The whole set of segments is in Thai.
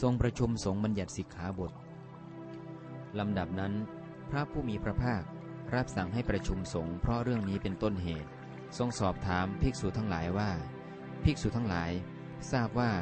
ทรงประชุมสงฆ์บัญญัติสิกขาบทลำดับนั้น พระผู้มีพระภาครับสั่งให้ประชุมสงฆ์เพราะเรื่องนี้เป็นต้นเหตุ ทรงสอบถามภิกษุทั้งหลายว่า ภิกษุทั้งหลาย ทราบว่า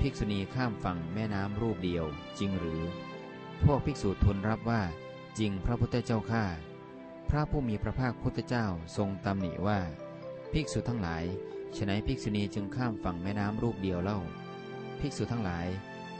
ภิกษุณีข้ามฝั่งแม่น้ำรูปเดียว จริงหรือ พวกภิกษุทูลรับว่า จริงพระพุทธเจ้าข้าพระผู้มีพระภาคพุทธเจ้าทรงตำหนิว่า ภิกษุทั้งหลายฉนัยภิกษุณีจึงข้ามฝั่งแม่น้ำรูปเดียวเล่า ภิกษุทั้งหลาย